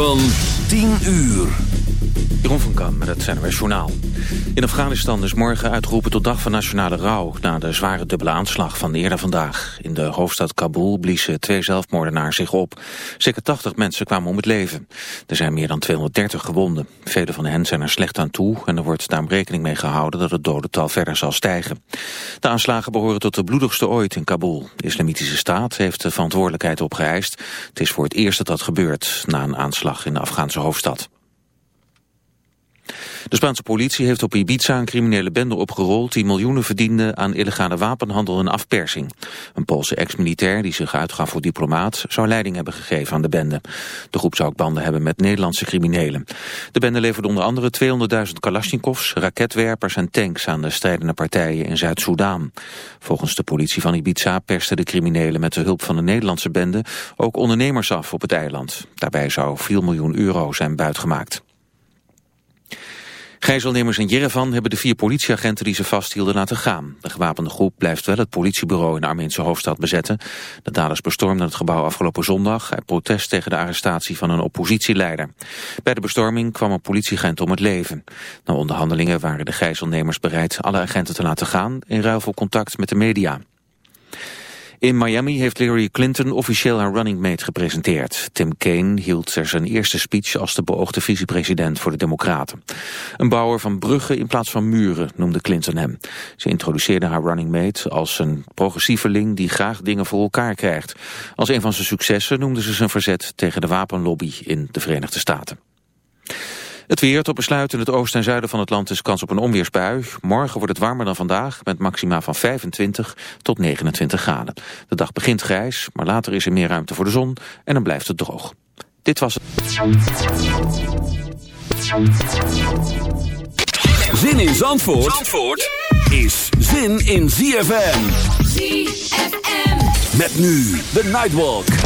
Van 10 uur. Jeroen van Kam met het NWS Journaal. In Afghanistan is morgen uitgeroepen tot dag van nationale rouw... na de zware dubbele aanslag van eerder vandaag. In de hoofdstad Kabul bliezen twee zelfmoordenaars zich op. Zeker 80 mensen kwamen om het leven. Er zijn meer dan 230 gewonden. Vele van hen zijn er slecht aan toe... en er wordt daarom rekening mee gehouden dat het dodental verder zal stijgen. De aanslagen behoren tot de bloedigste ooit in Kabul. De Islamitische Staat heeft de verantwoordelijkheid opgeëist. Het is voor het eerst dat dat gebeurt... na een aanslag in de Afghaanse hoofdstad. De Spaanse politie heeft op Ibiza een criminele bende opgerold... die miljoenen verdiende aan illegale wapenhandel en afpersing. Een Poolse ex-militair die zich uitgaf voor diplomaat... zou leiding hebben gegeven aan de bende. De groep zou ook banden hebben met Nederlandse criminelen. De bende leverde onder andere 200.000 kalasjnikovs, raketwerpers en tanks... aan de strijdende partijen in Zuid-Soedan. Volgens de politie van Ibiza persten de criminelen... met de hulp van de Nederlandse bende ook ondernemers af op het eiland. Daarbij zou 4 miljoen euro zijn buitgemaakt. Gijzelnemers in Jerevan hebben de vier politieagenten die ze vasthielden laten gaan. De gewapende groep blijft wel het politiebureau in de Armeense hoofdstad bezetten. De daders bestormden het gebouw afgelopen zondag uit protest tegen de arrestatie van een oppositieleider. Bij de bestorming kwam een politieagent om het leven. Na onderhandelingen waren de gijzelnemers bereid alle agenten te laten gaan in ruil voor contact met de media. In Miami heeft Hillary Clinton officieel haar running mate gepresenteerd. Tim Kaine hield er zijn eerste speech als de beoogde vicepresident voor de Democraten. Een bouwer van bruggen in plaats van muren noemde Clinton hem. Ze introduceerde haar running mate als een progressieveling die graag dingen voor elkaar krijgt. Als een van zijn successen noemde ze zijn verzet tegen de wapenlobby in de Verenigde Staten. Het weer tot besluit in het oosten en zuiden van het land is kans op een onweersbui. Morgen wordt het warmer dan vandaag met maxima van 25 tot 29 graden. De dag begint grijs, maar later is er meer ruimte voor de zon en dan blijft het droog. Dit was het. Zin in Zandvoort, Zandvoort is zin in ZFM. ZFM. Met nu de Nightwalk.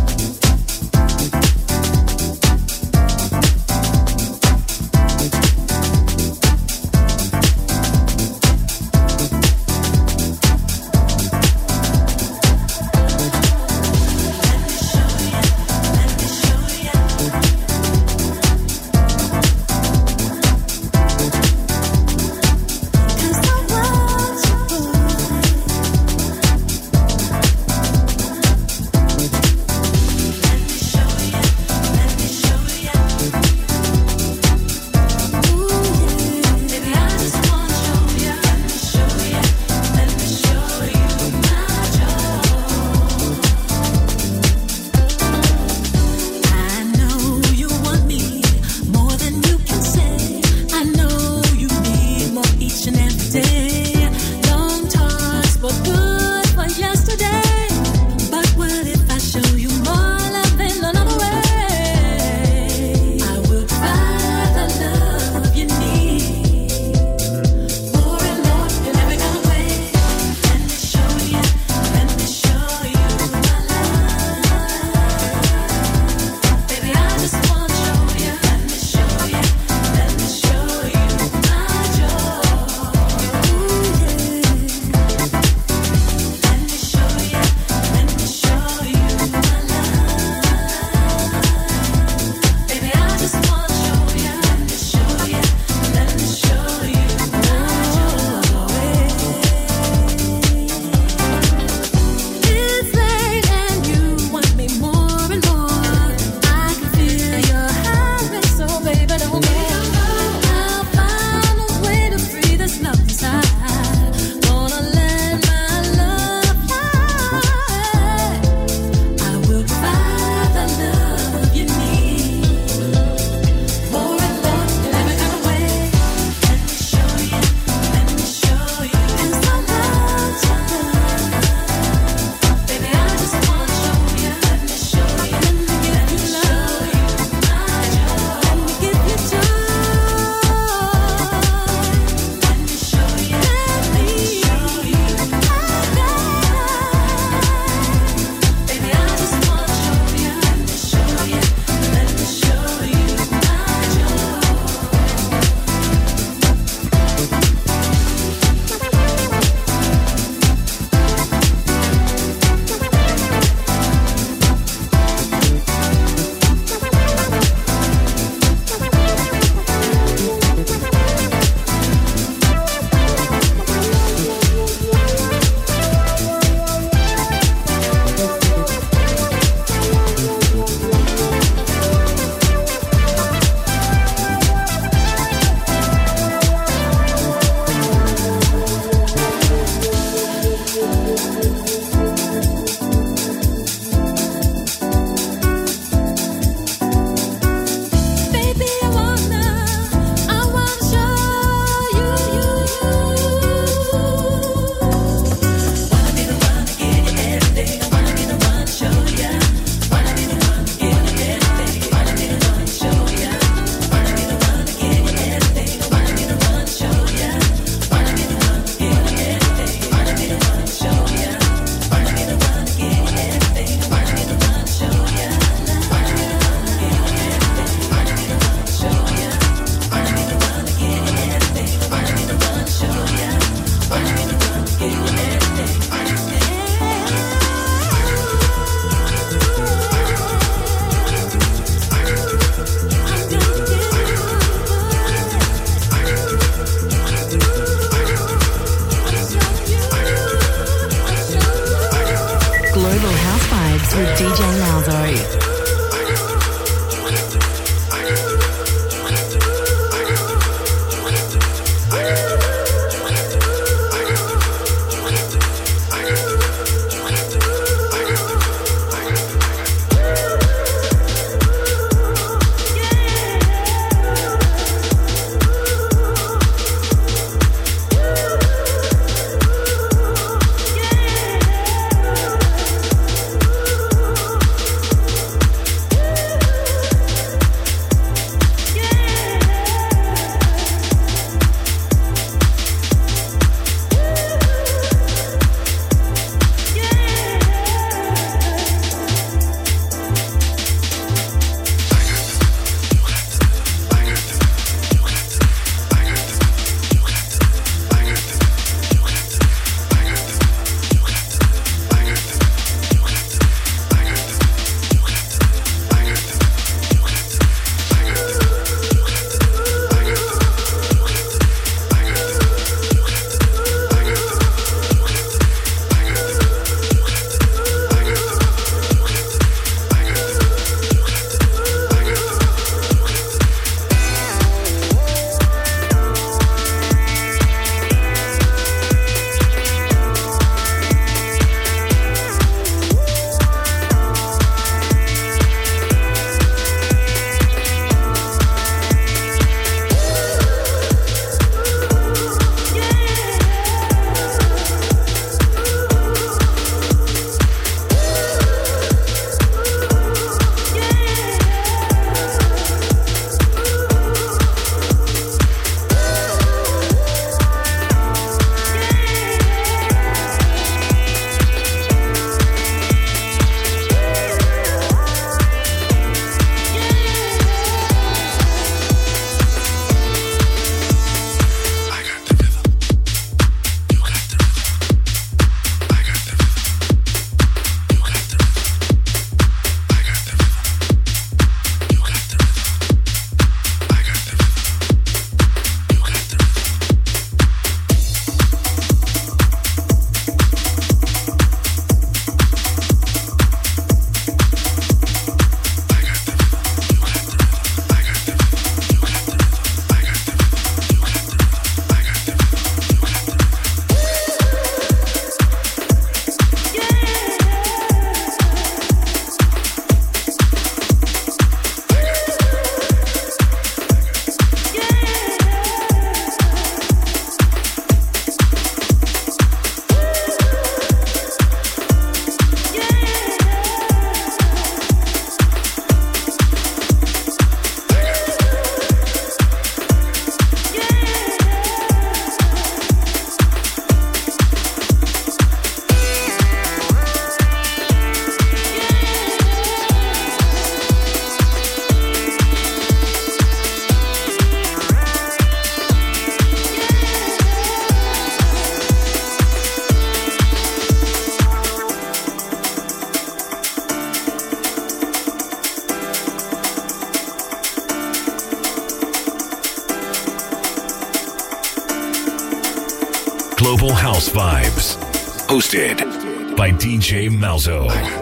DJ Malzo.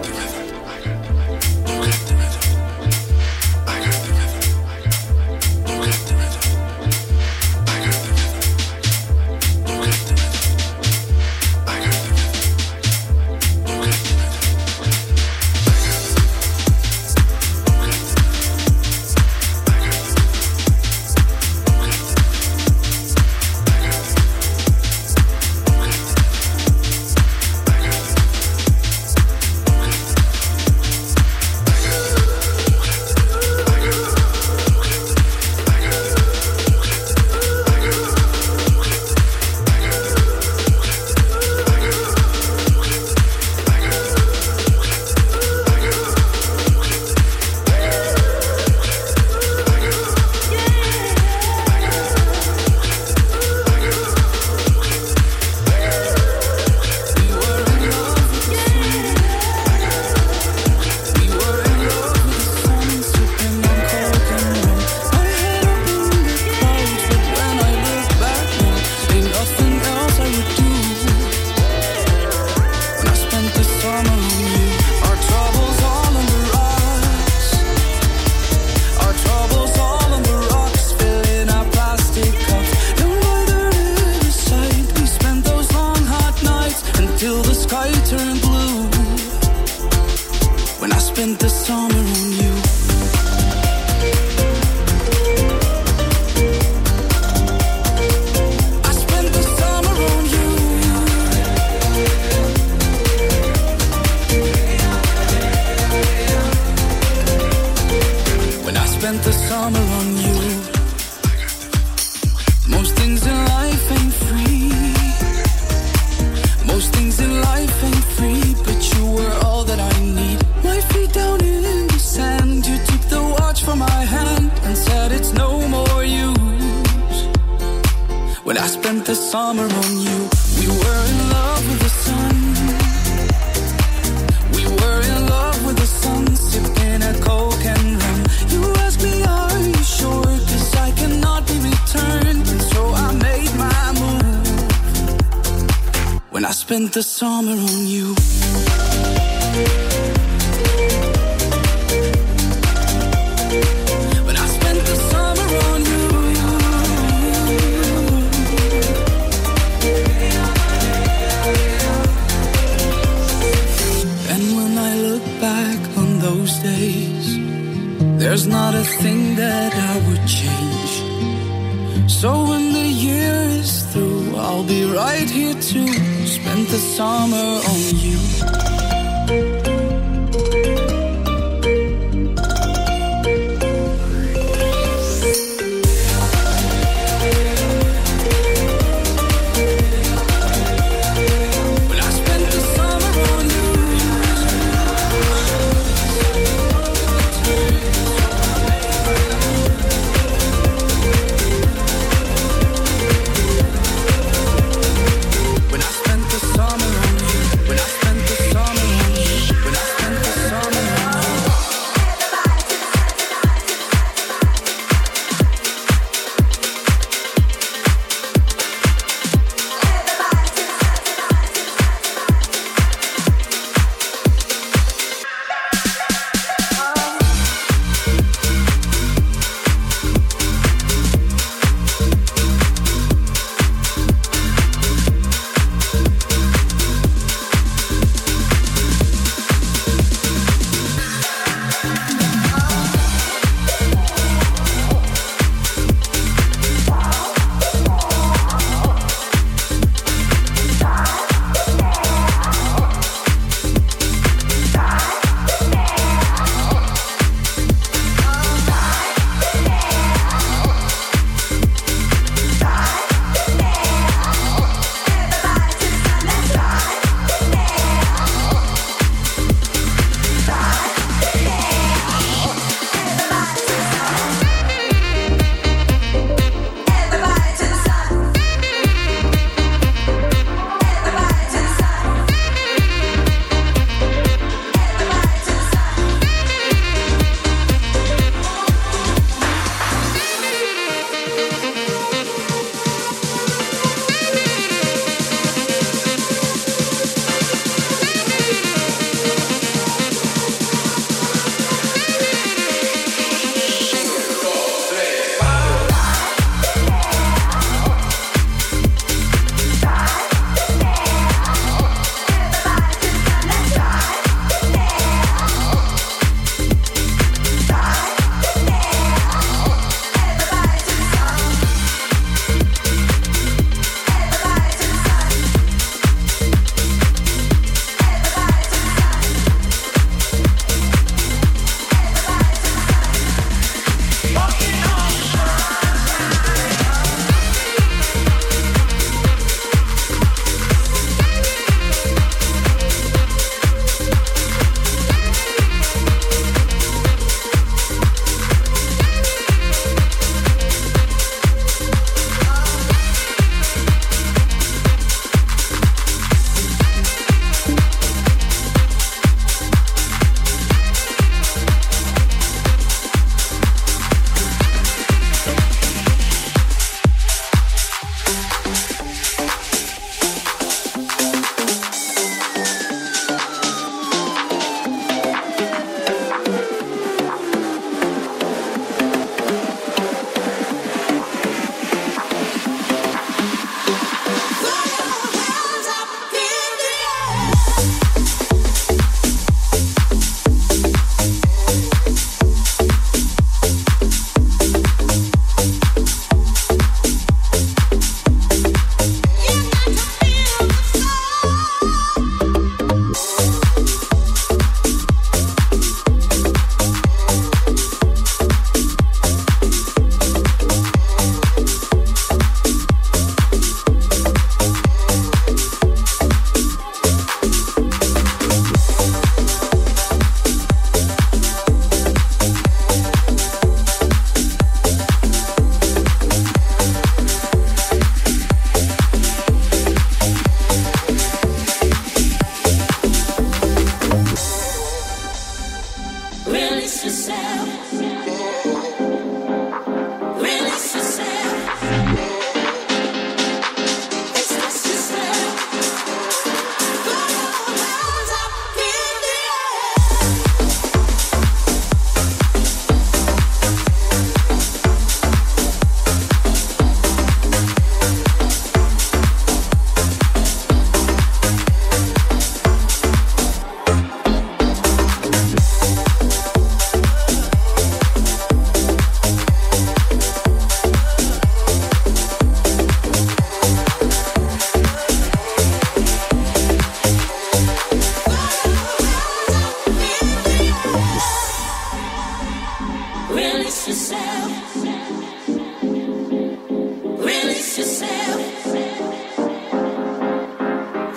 The summer on you.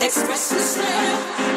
express yourself.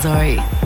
Sorry.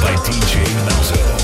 by DJ Malzo.